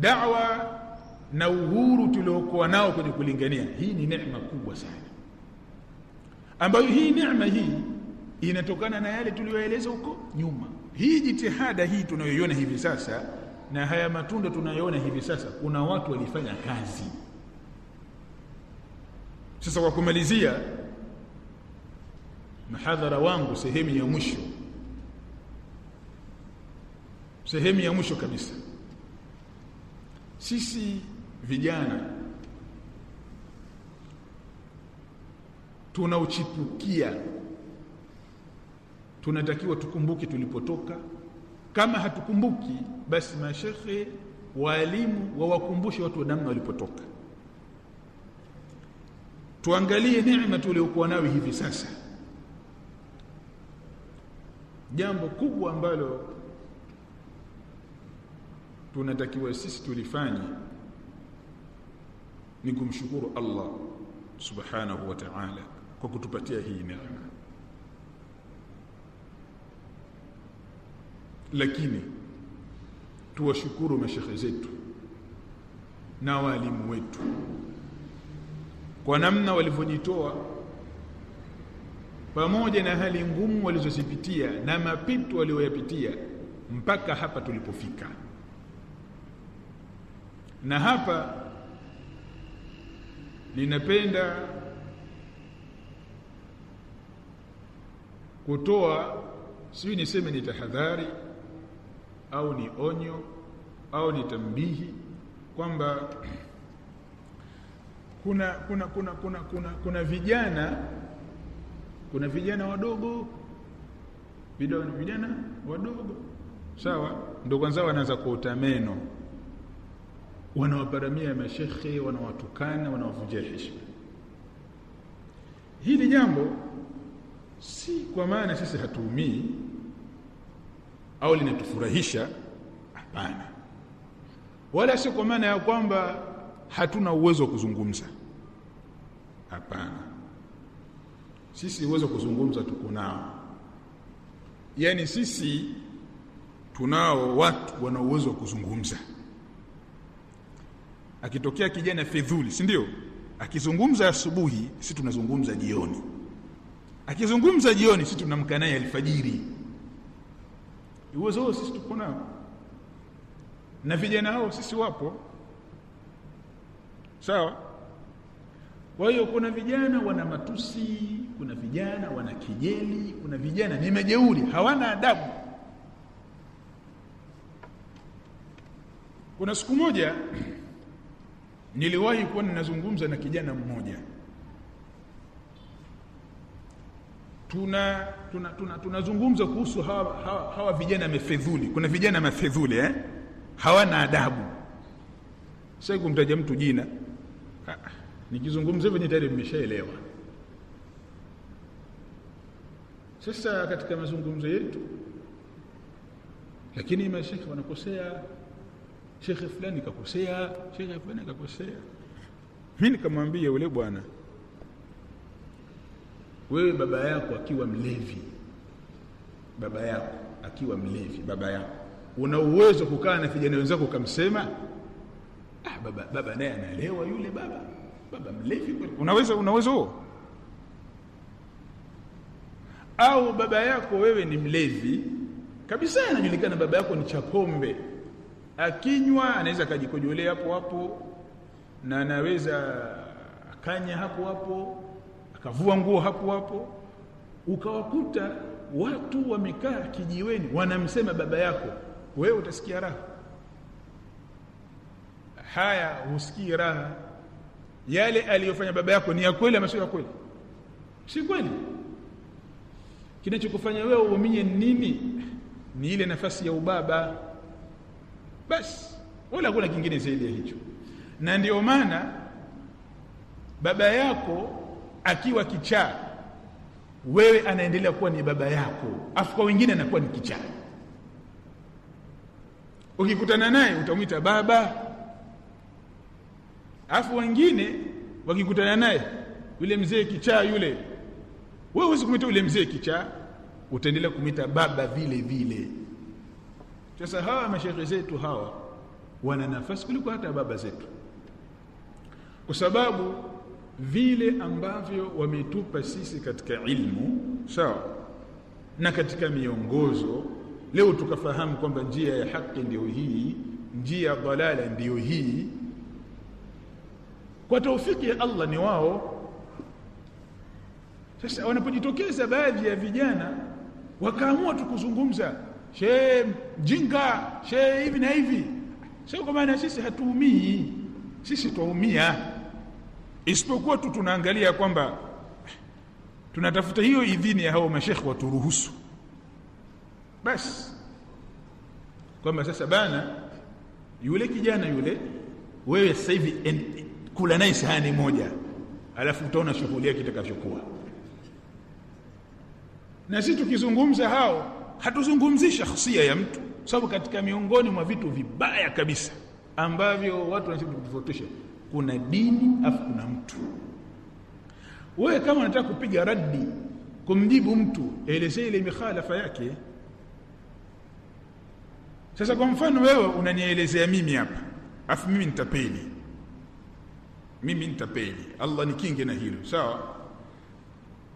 da'wa na uhuru tuliokuwa nao kwenye kulingania. Hii ni neema kubwa sana. Ambayo hii neema hii inatokana na yale tuliyoeleza huko nyuma. Hii jitihada hii tunayoiona hivi sasa na haya matunda tunayoona hivi sasa kuna watu walifanya kazi. Sasa kwa kumalizia mahadhara wangu sehemu ya mwisho. Sehemu ya mwisho kabisa sisi vijana tunauchipukia. Tunatakiwa tukumbuke tulipotoka. Kama hatukumbuki basi mashekhe waalimu wawakumbushe watu wa namna walipotoka. Tuangalie neema tuliokuwa nayo hivi sasa. Jambo kubwa ambalo tunatakiwa sisi tulifanye ni kumshukuru Allah subhanahu wa ta'ala kwa kutupatia hii neema. Lakini tuwashukuru mashekhe zetu na walimu wetu kwa namna walivyojitoa pamoja na hali ngumu walizozipitia na mapito walioyapitia mpaka hapa tulipofika na hapa ninapenda kutoa sijui niseme ni tahadhari au ni onyo au ni tambihi kwamba kuna kuna kuna kuna kuna kuna vijana kuna vijana wadogo vijana vijana wadogo sawa? Ndio kwanza wanaanza kuota meno wanawaparamia mashekhe wanawatukana wanawavunjia heshima. Hili jambo si kwa maana sisi hatuumii au linatufurahisha hapana. Wala si kwa maana ya kwamba hatuna uwezo wa kuzungumza hapana. Sisi uwezo wa kuzungumza tuko nao. Yani sisi tunao watu wana uwezo wa kuzungumza akitokea kijana fedhuli si ndio? Akizungumza asubuhi si tunazungumza jioni. Akizungumza jioni si tunamka naye alfajiri. Uwezo huo sisi tuko nao. Na vijana hao sisi wapo. Sawa? Kwa hiyo kuna vijana wana matusi kuna vijana wana kijeli kuna vijana ni majeuri hawana adabu. Kuna siku moja niliwahi kuwa ninazungumza na kijana mmoja. Tuna tunazungumza tuna, tuna, kuhusu hawa, hawa, hawa vijana mefedhuli. Kuna vijana mafedhuli eh? hawana adabu. Sasa kumtaja mtu jina. Nikizungumza hivyo tayari mmeshaelewa sasa katika mazungumzo yetu lakini mashekhe wanakosea shekhe fulani kakosea shekhe fulani kakosea. Mimi nikamwambia yule bwana wewe baba yako akiwa mlevi baba yako akiwa mlevi baba yako una uwezo kukaa na vijana wenzako ukamsema? Ah baba baba naye anaelewa yule baba. Baba mlevi unaweza unaweza huo? Au baba yako wewe ni mlevi? Kabisa anajulikana baba yako ni chapombe akinywa anaweza akajikojolea hapo hapo na anaweza akanya hapo hapo akavua nguo hapo hapo. Ukawakuta watu wamekaa kijiweni wanamsema baba yako wewe utasikia raha? Haya husikii raha. Yale aliyofanya baba yako ni ya kweli ama sio ya kweli? Si kweli. Kinachokufanya wewe uumie nini? Ni ile nafasi ya ubaba basi wala hakuna kingine zaidi ya hicho. Na ndio maana baba yako akiwa kichaa wewe anaendelea kuwa ni baba yako afu kwa wengine anakuwa ni kichaa. Ukikutana naye utamwita baba afu wengine wakikutana naye yule mzee kichaa yule wewe huwezi kumwita yule mzee kichaa utaendelea kumwita baba vile vile sasa hawa mashehe zetu hawa wana nafasi kuliko hata baba zetu. Kwa sababu vile ambavyo wametupa sisi katika ilmu sawa na katika miongozo leo tukafahamu kwamba njia ya haki ndiyo hii njia ya dalala ndiyo hii. Kwa taufiki ya Allah ni wao. Sasa wanapojitokeza baadhi ya vijana wakaamua tu kuzungumza she jinga she hivi na hivi. Sio kwa maana sisi hatuumii sisi twaumia. Isipokuwa tu tunaangalia kwamba tunatafuta hiyo idhini ya hao mashekhe waturuhusu. Basi kwamba sasa bana yule kijana yule wewe sasa hivi kula naye sahani moja alafu utaona shughuli yake itakachokuwa. Na sisi tukizungumza hao hatuzungumzi shakhsia ya mtu sababu katika miongoni mwa vitu vibaya kabisa ambavyo watu wanasema kutofautisha kuna dini afu kuna mtu. Wewe kama unataka kupiga raddi kumjibu mtu elezea ile mikhalafa yake. Sasa kwa mfano wewe unanielezea mimi hapa afu mimi nitapeli. Mimi nitapeli. Allah nikinge na hilo sawa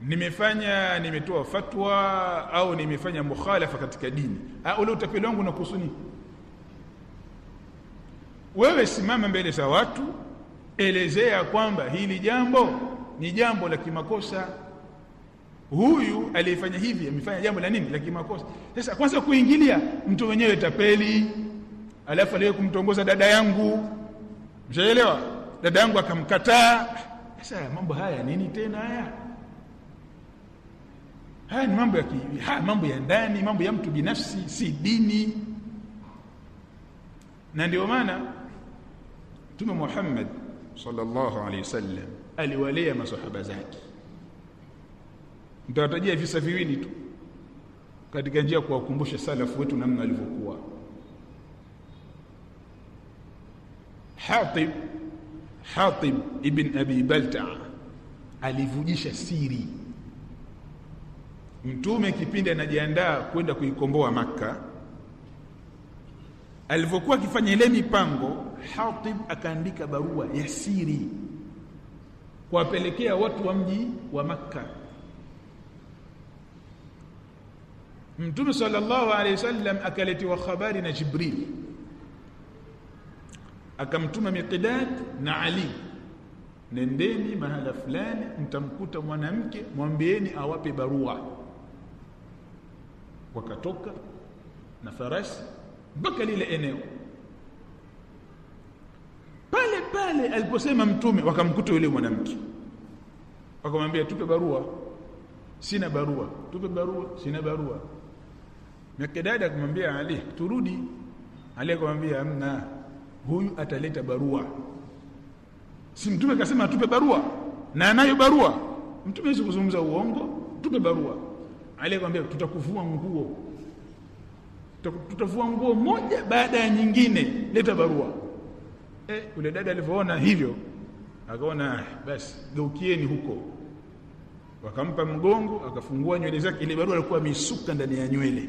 nimefanya nimetoa fatwa au nimefanya mukhalafa katika dini. Ah ule utapeli wangu unakuhusu nini? Wewe simama mbele za watu elezea kwamba hili jambo ni jambo la kimakosa. Huyu aliyefanya hivi amefanya jambo la nini? La kimakosa. Sasa kwanza kuingilia mtu mwenyewe tapeli alafu aliwe kumtongoza dada yangu. Mshaelewa? Dada yangu akamkataa. Sasa mambo haya nini tena haya haya ni mambo ya ki, haya mambo ya ndani mambo ya mtu binafsi si dini. Na ndio maana Mtume Muhammad sallallahu alaihi wasallam aliwalea masahaba zake. Nitawatajia visa viwili tu katika njia ya kuwakumbusha salafu wetu namna walivyokuwa. Hatib Hatib ibn Abi Balta alivujisha siri mtume kipindi anajiandaa kwenda kuikomboa Makka, alivyokuwa akifanya ile mipango Hatib akaandika barua ya siri kuwapelekea watu wa mji wa Makka. Mtume sallallahu alaihi wasallam akaletewa habari na Jibril, akamtuma Miqdad na Ali, nendeni mahala fulani, mtamkuta mwanamke, mwambieni awape barua. Wakatoka na farasi mpaka lile eneo. Pale pale aliposema mtume wakamkuta yule mwanamke. Wakamwambia tupe barua. Sina barua. Tupe barua. Sina barua. Mikdad akamwambia Ali turudi. Ali akamwambia amna. Huyu ataleta barua. Si mtume akasema tupe barua. Na anayo barua. Mtume hawezi kuzungumza uongo. Tupe barua Ali akamwambia tutakuvua nguo. Tutavua nguo moja baada ya nyingine. Leta barua. Eh ule dada alivyoona hivyo akaona basi geukieni huko. Wakampa mgongo akafungua nywele zake. Ile barua alikuwa misuka ndani ya nywele.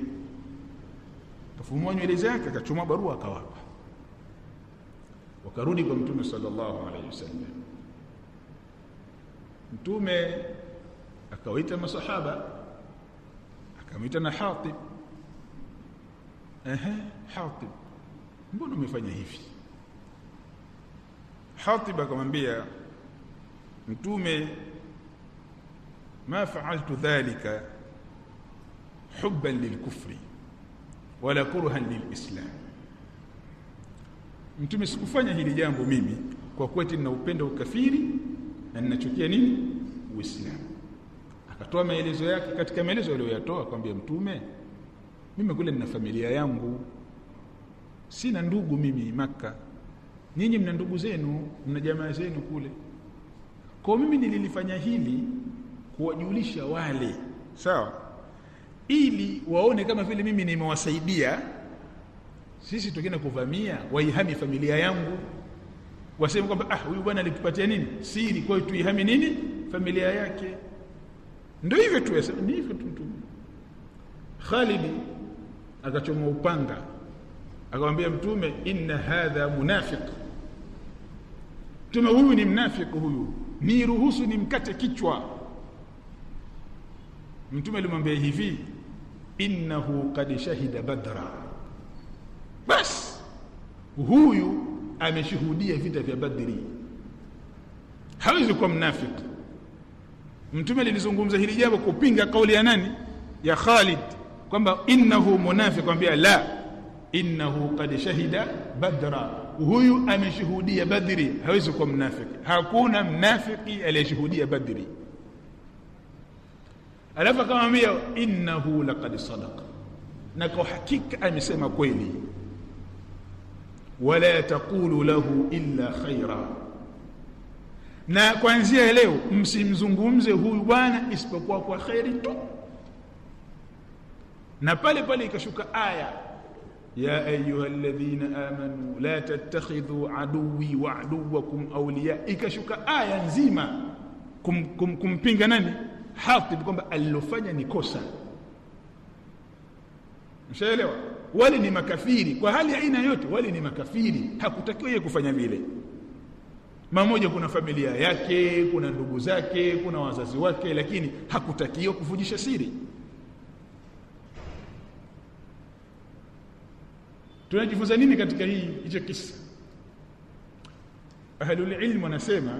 Akafungua nywele zake akachoma barua akawapa. Wakarudi kwa mtume sallallahu alaihi wasallam. Mtume akawaita masahaba akamwita na Hatib. Ehe Hatib. Mbona umefanya hivi? Hatib akamwambia mtume ma fa'altu dhalika hubban lilkufri wala kurhan lilislam. Mtume sikufanya hili jambo mimi kwa kweti nina upendo ukafiri na ninachukia nini? Uislamu akatoa maelezo yake. Katika maelezo aliyoyatoa akamwambia mtume mimi kule nina familia yangu. Sina ndugu mimi makka. Ninyi mna ndugu zenu mna jamaa zenu kule. Kwa mimi nililifanya hili kuwajulisha wale sawa ili waone kama vile mimi nimewasaidia. Sisi tukienda kuvamia waihami familia yangu. Waseme kwamba ah huyu bwana alitupatia nini? Siri kwa hiyo tuihami nini? Familia yake ndio hivyo tu ni hivyo tu Khalid akachoma upanga. Akamwambia mtume inna hadha munafiq. Mtume huyu ni mnafiki huyu. Ni ruhusu nimkate kichwa. Mtume alimwambia hivi innahu qad shahida badra. Bas! Huyu ameshuhudia vita vya badri. Hawezi kuwa mnafiki mtume lilizungumza hili jambo kupinga kauli ya nani? Ya Khalid kwamba innahu munafiq kwambia la innahu qad shahida badra. Huyu ameshuhudia badri hawezi kuwa mnafiki hakuna mnafiki aliyeshuhudia badri. Alafu akamwambia innahu laqad sadaqa. Na kwa hakika amesema kweli. Wala taqulu lahu illa khaira na kuanzia leo msimzungumze huyu bwana isipokuwa kwa kheri tu. Na pale pale ikashuka aya ya ayuha alladhina amanu la tattakhidhu aduwi wa aduwakum awliya. Ikashuka aya nzima kum, kum, kumpinga nani? Hatib kwamba alilofanya ni kosa. Mshaelewa? Wale ni makafiri. Kwa hali aina yote wale ni makafiri. Hakutakiwa yeye kufanya vile mamoja kuna familia yake kuna ndugu zake kuna wazazi wake lakini hakutakiwa kuvujisha siri. Tunajifunza nini katika hii hicho kisa? Ahlul ilm wanasema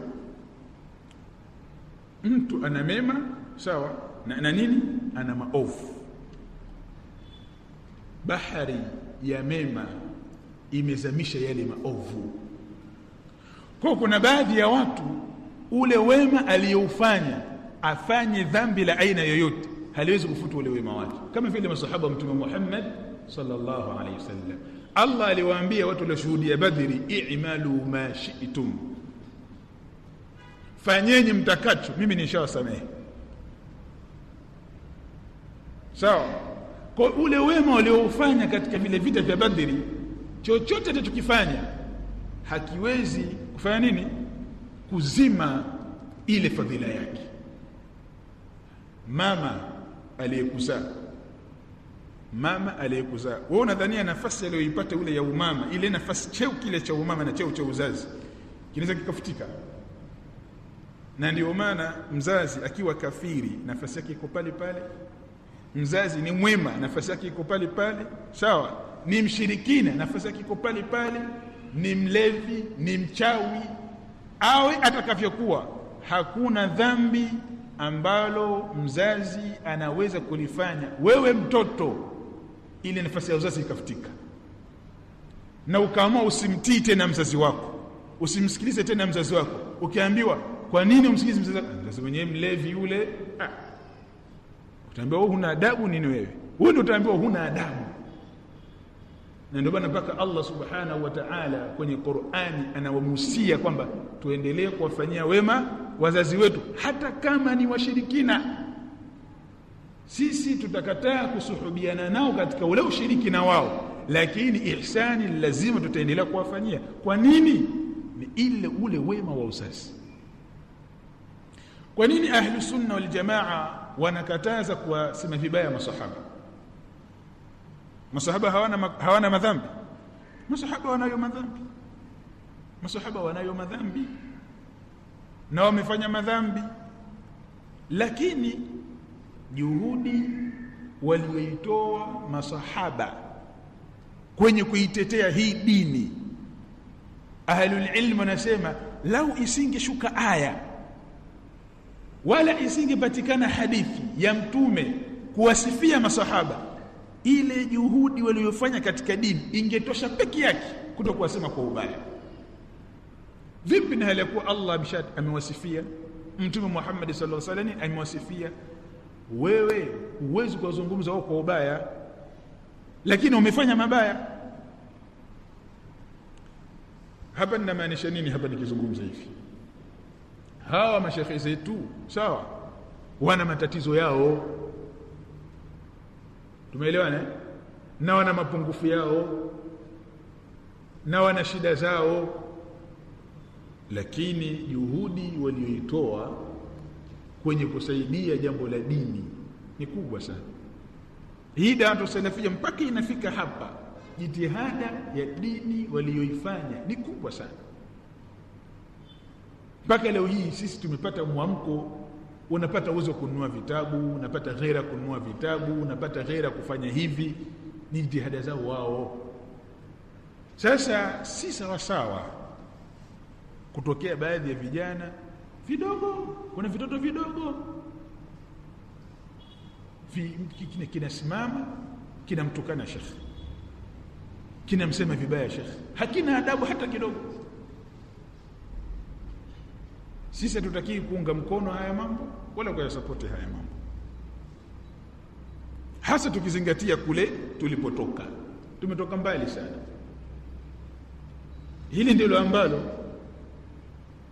mtu ana mema sawa na, na nini? Ana maovu. Bahari ya mema imezamisha yale maovu kwa kuna baadhi ya watu ule wema aliyoufanya afanye dhambi la aina yoyote haliwezi kufuta ule wema wake. Kama vile masahaba wa mtume Muhammad sallallahu alayhi wasallam. Allah aliwaambia watu walioshuhudia Badri i'malu ma shi'tum. Fanyeni mtakacho mimi nishawasamehe sawa? So, kwa ule wema walioufanya katika vile vita vya Badri chochote atakachokifanya hakiwezi kufanya nini? Kuzima ile fadhila yake. Mama aliyekuzaa mama aliyekuzaa wewe unadhania nafasi aliyoipata ule ya umama ile nafasi cheo kile cha umama na cheo cha uzazi kinaweza kikafutika? Na ndio maana mzazi akiwa kafiri nafasi yake iko pale pale. Mzazi ni mwema nafasi yake iko pale pale. Sawa ni mshirikina nafasi yake iko pale pale ni mlevi ni mchawi awe atakavyokuwa hakuna dhambi ambalo mzazi anaweza kulifanya wewe mtoto ili nafasi ya uzazi ikafutika. Na ukaamua usimtii tena mzazi wako usimsikilize tena mzazi wako. Ukiambiwa kwa nini umsikilize mzazi wako? Mzazi mwenyewe mlevi yule ah. utaambiwa wewe huna adabu nini wewe? Wewe ndio utaambiwa huna adabu na ndio maana mpaka Allah subhanahu wa ta'ala kwenye Qur'ani anawamusia kwamba tuendelee kuwafanyia wema wazazi wetu hata kama ni washirikina. Sisi tutakataa kusuhubiana nao katika ule ushiriki na wao lakini ihsani lazima tutaendelea kuwafanyia. Kwa nini? Ni ile ule wema wa uzazi. Kwa nini ahlu sunna wal jamaa wanakataza kuwasema vibaya masahaba masahaba hawana hawana madhambi. Masahaba wanayo madhambi. Masahaba wanayo madhambi. Na wamefanya madhambi. Lakini juhudi walioitoa masahaba kwenye kuitetea hii dini ahlul ilm wanasema lau isingeshuka aya wala isingepatikana hadithi ya mtume kuwasifia masahaba ile juhudi waliyofanya katika dini ingetosha peke yake kutokuwasema kwa ubaya. Vipi na hali ya kuwa Allah bishat amewasifia? Mtume Muhammad sallallahu alaihi wasallam amewasifia. Wewe huwezi kuwazungumza wao kwa ubaya lakini umefanya mabaya. Hapa ninamaanisha nini? Hapa nikizungumza hivi. Hawa mashekhe zetu sawa wana matatizo yao tumeelewana na wana mapungufu yao na wana shida zao. Lakini juhudi walioitoa kwenye kusaidia jambo la dini ni kubwa sana. Hii da'watu salafia mpaka inafika hapa jitihada ya dini walioifanya ni kubwa sana. Mpaka leo hii sisi tumepata mwamko unapata uwezo kununua vitabu unapata ghera kununua vitabu unapata ghera kufanya hivi. Ni jitihada zao wao. Sasa si sawasawa kutokea baadhi ya vijana vidogo kuna vitoto vidogo. Vi, kinasimama kinamtukana shekhe kinamsema vibaya shekhe. Hakina adabu hata kidogo sisi hatutakii kuunga mkono haya mambo wala kuyasapoti haya mambo. Hasa tukizingatia kule tulipotoka. Tumetoka mbali sana. Hili ndilo ambalo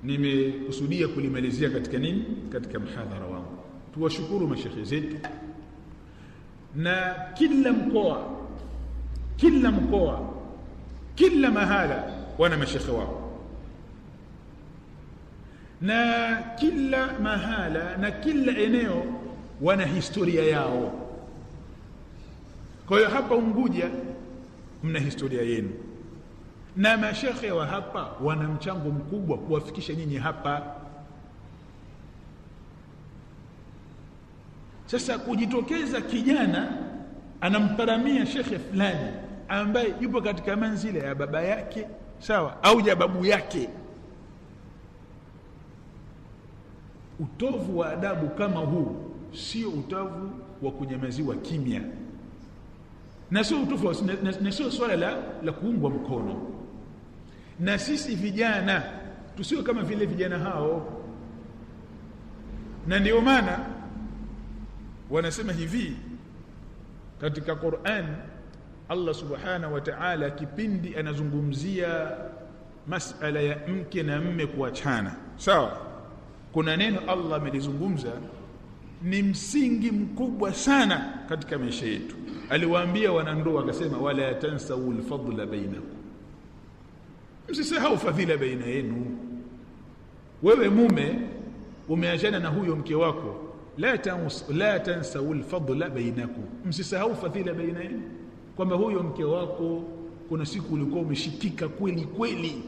nimekusudia kulimalizia katika nini? Katika mhadhara wangu. Tuwashukuru mashekhe zetu. Na kila mkoa kila mkoa kila mahala wana mashekhe wao na kila mahala na kila eneo wana historia yao. Kwa hiyo hapa Unguja mna historia yenu. Na mashekhe wa hapa wana mchango mkubwa kuwafikisha nyinyi hapa. Sasa kujitokeza kijana anamparamia shekhe fulani ambaye yupo katika manzila ya baba yake sawa au ya babu yake utovu wa adabu kama huu sio utovu wa kunyamaziwa kimya. Na sio utovu na, sio swala la, la kuungwa mkono. Na sisi vijana tusio kama vile vijana hao. Na ndio maana wanasema hivi katika Qur'an Allah subhanahu wa ta'ala kipindi anazungumzia masala ya mke na mme kuachana. Sawa kuna neno Allah amelizungumza ni msingi mkubwa sana katika maisha yetu. Aliwaambia wanandoa akasema wala tansau lfadla bainakum. Msisahau fadhila baina yenu. Wewe mume umeachana na huyo mke wako la tans, la tansau lfadla bainakum. Msisahau fadhila baina yenu kwamba huyo mke wako kuna siku ulikuwa umeshikika kweli kweli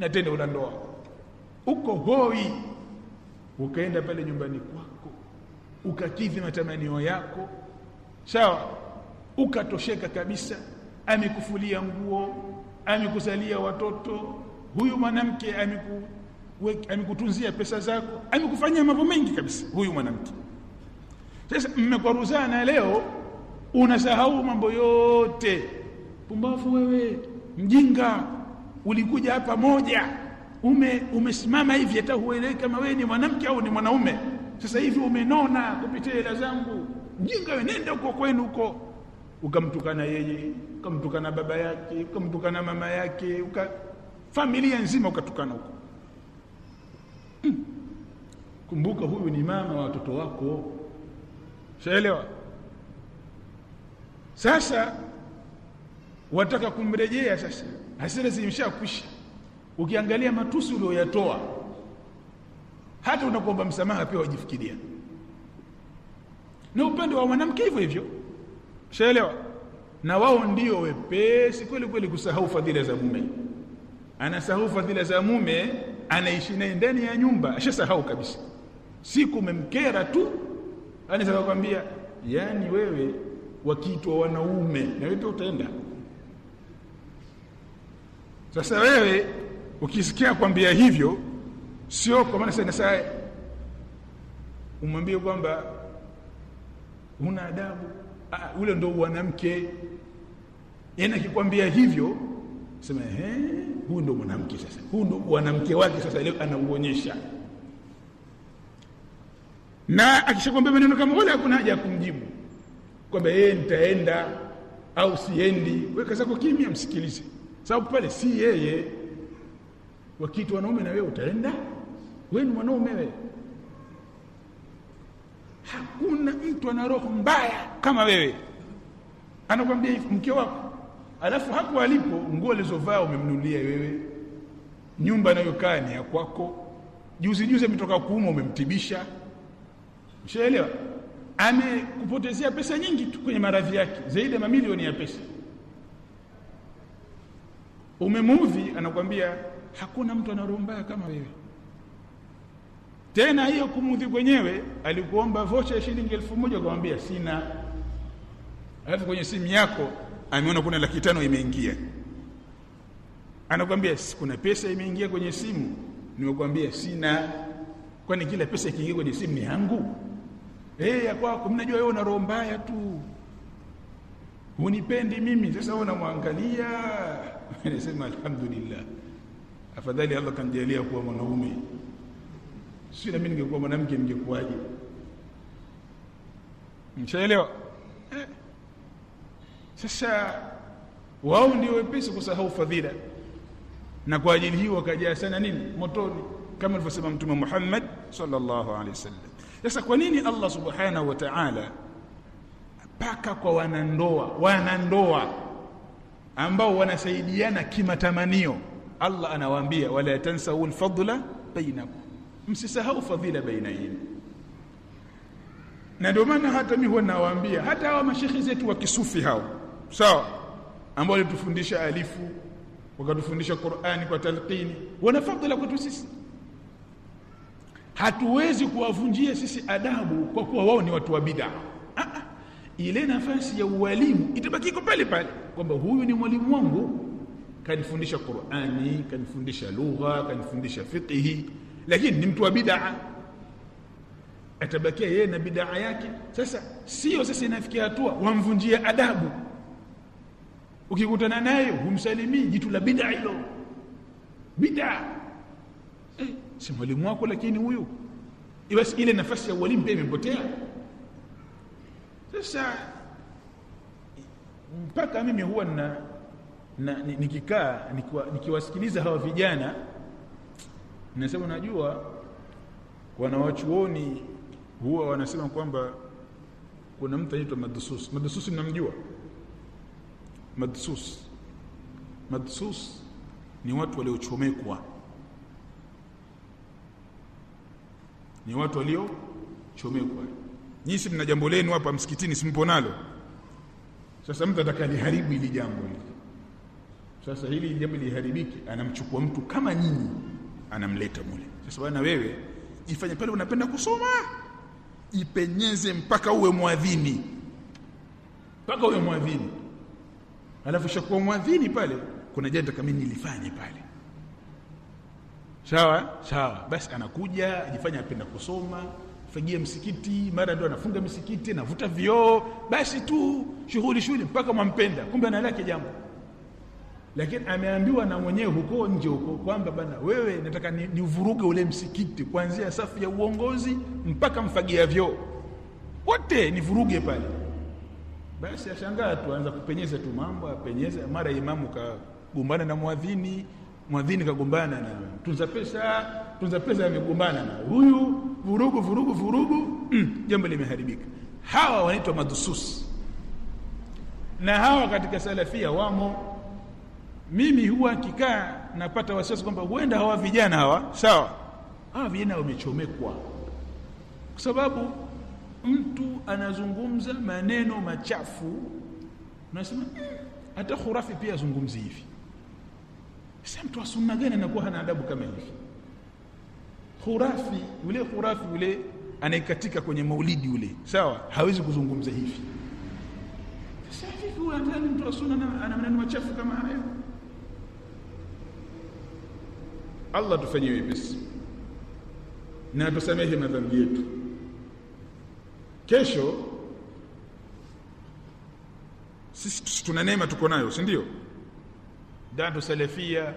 na tena una uko hoi ukaenda pale nyumbani kwako ukakidhi matamanio yako sawa ukatosheka kabisa. Amekufulia nguo amekuzalia watoto huyu mwanamke ameku amekutunzia pesa zako amekufanyia mambo mengi kabisa huyu mwanamke. Sasa mmekwaruzana leo unasahau mambo yote. Pumbavu wewe mjinga ulikuja hapa moja ume umesimama hivi hata huelewi kama wewe ni mwanamke au ni mwanaume. Sasa hivi umenona kupitia hela zangu. Jinga wewe nenda huko kwenu huko. Ukamtukana yeye ukamtukana baba yake ukamtukana mama yake uka familia nzima ukatukana huko. Hmm. kumbuka huyu ni mama wa watoto wako. Shaelewa sasa wataka kumrejea sasa. Hasira zimeshakwisha ukiangalia matusi uliyoyatoa hata unakuomba msamaha pia wajifikiria na upande wa mwanamke hivyo hivyo. Shaelewa na wao ndio wepesi kweli kweli kusahau fadhila za mume. Anasahau fadhila za mume anaishi naye ndani ya nyumba ashasahau kabisa. Siku umemkera tu anaweza kukwambia yani wewe wakiitwa wanaume na wewe utaenda. Sasa wewe ukisikia kwambia hivyo sio kwa maana sasa umwambie kwamba una adabu. Ah, ule ndo mwanamke. Yani akikwambia hivyo sema ehe huyu ndo mwanamke sasa. Huyu ndo mwanamke wake sasa leo anauonyesha. Na akishakwambia maneno kama wale hakuna haja ya kumjibu. Kwamba yeye nitaenda au siendi. Weka zako kimya msikilize. Sababu pale si yeye wakitu wanaume na wewe utaenda? Wewe ni mwanaume wewe. Hakuna mtu ana roho mbaya kama wewe. Anakwambia hivi mke wako. Alafu hapo alipo nguo alizovaa umemnulia wewe. Nyumba anayokaa ni ya kwako. Juzi juzi ametoka kuuma umemtibisha. Mshaelewa? amekupotezea pesa nyingi tu kwenye maradhi yake. Zaidi ya mamilioni ya pesa. Umemuudhi anakwambia hakuna mtu ana roho mbaya kama wewe. Tena hiyo kumudhi kwenyewe alikuomba vocha ya shilingi elfu moja akamwambia sina. Alafu kwenye simu yako ameona kuna laki tano imeingia. Anakwambia kuna pesa imeingia kwenye simu? Nimekwambia sina. Kwani kila pesa ikiingia kwenye simu ni yangu? Eh ya kwako. Mnajua wewe una roho mbaya tu. Hunipendi mimi. Sasa wewe unamwangalia. Anasema alhamdulillah afadhali Allah kanijalia kuwa mwanaume. Si na mimi ningekuwa mwanamke ningekuwaje? Mshaelewa? Eh. sasa wao ndio wepesi kusahau fadhila. Na kwa ajili hii wakajaa sana nini? Motoni. Kama alivyosema mtume Muhammad sallallahu alaihi wasallam. Sasa kwa nini Allah subhanahu wa ta'ala paka kwa wanandoa wanandoa ambao wanasaidiana kimatamanio Allah anawaambia wala tansawul fadla bainakum. Msisahau fadhila baina yenu. Na ndio maana hata mimi huwa nawaambia hata hawa mashekhi zetu wa kisufi hao sawa ambao walitufundisha alifu wakatufundisha Qur'ani kwa talqini wana fadhila kwetu sisi. Hatuwezi kuwavunjia sisi adabu kwa kuwa wao ni watu wa bid'a. Ile nafasi ya ualimu itabaki iko pale pale kwamba huyu ni mwalimu wangu kanifundisha Qur'ani kanifundisha lugha kanifundisha fiqhi. Lakini ni mtu wa bid'a. Atabakia yeye na bid'a yake. Sasa sio sasa inafikia hatua wamvunjia adabu. Ukikutana naye humsalimii jitu la bid'a hilo. Bid'a. Eh, si mwalimu wako lakini huyu. Basi ile nafasi ya ualimu pia imepotea. Sasa mpaka mimi huwa na, na nikikaa nikiwasikiliza hawa vijana nasema unajua wanawachuoni huwa wanasema kwamba kuna mtu anaitwa madhusus madhusus mnamjua? Madhusus madhusus ni watu waliochomekwa. Ni watu waliochomekwa. Nyinyi si mna jambo lenu hapa msikitini simpo nalo. Sasa mtu atakaliharibu hili jambo hili sasa hili jambo liharibiki anamchukua mtu kama nyinyi anamleta mule. Sasa bwana wewe jifanye pale unapenda kusoma. Ipenyeze mpaka uwe mwadhini. Mpaka uwe mwadhini. Alafu shakuwa mwadhini pale kuna jambo kama nilifanye pale. Sawa? Sawa. Basi anakuja ajifanya apenda kusoma fagia msikiti mara ndo anafunga msikiti anavuta vioo. Basi tu shughuli shughuli mpaka mwampenda. Kumbe analake jambo lakini ameambiwa na mwenyewe huko nje huko kwamba bana wewe nataka nivuruge ni ule msikiti kuanzia safu ya uongozi mpaka mfagia vyoo. Wote nivuruge pale. Basi ashangaa tu anza kupenyeza tu mambo apenyeza. Mara imamu kagombana na mwadhini mwadhini kagombana na tunza pesa tunza pesa amegombana na huyu vurugu vurugu vurugu mm, jambo limeharibika. Hawa wanaitwa madhusus na hawa katika salafia wamo mimi huwa kikaa napata wasiwasi kwamba huenda hawa vijana hawa sawa hawa vijana wamechomekwa. Kwa sababu mtu anazungumza maneno machafu unasema hata khurafi pia azungumzi hivi. Sasa mtu wa sunna gani anakuwa hana adabu kama hivi? Khurafi yule khurafi yule anaikatika kwenye maulidi yule sawa hawezi kuzungumza hivi. Sasa hivi mtu wa sunna ana maneno machafu kama hayo Allah tufanyie wepesi na tusamehe madhambi yetu. Kesho sisi tuna neema tuko nayo si ndio? Dadu salafia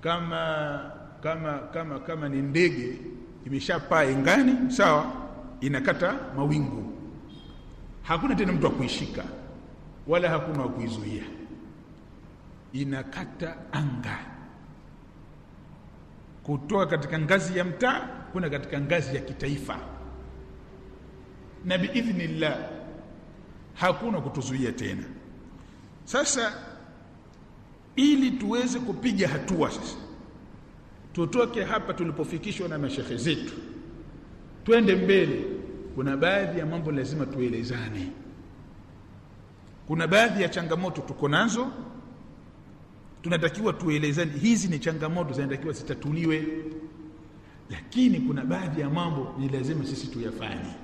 kama kama kama kama ni ndege imeshapaa ingani sawa inakata mawingu. Hakuna tena mtu wa kuishika wala hakuna wa kuizuia. Inakata anga kutoka katika ngazi ya mtaa kuna katika ngazi ya kitaifa. Na biidhnillah hakuna kutuzuia tena. Sasa ili tuweze kupiga hatua sasa tutoke hapa tulipofikishwa na mashehe zetu twende mbele. Kuna baadhi ya mambo lazima tuelezane. Kuna baadhi ya changamoto tuko nazo tunatakiwa tuelezane. Hizi ni changamoto zinatakiwa zitatuliwe. Lakini kuna baadhi ya mambo ni lazima sisi tuyafanye.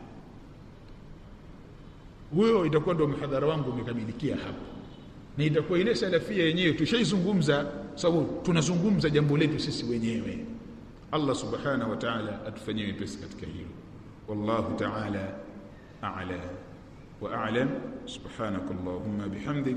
Huyo itakuwa ndio mhadhara wangu umekamilikia hapo. Na itakuwa ile salafia yenyewe tushaizungumza sababu tunazungumza jambo letu sisi wenyewe. Allah subhanahu wa ta'ala atufanyie wepesi katika hilo. Wallahu ta'ala a'la wa a'lam. Subhanakallahumma bihamdik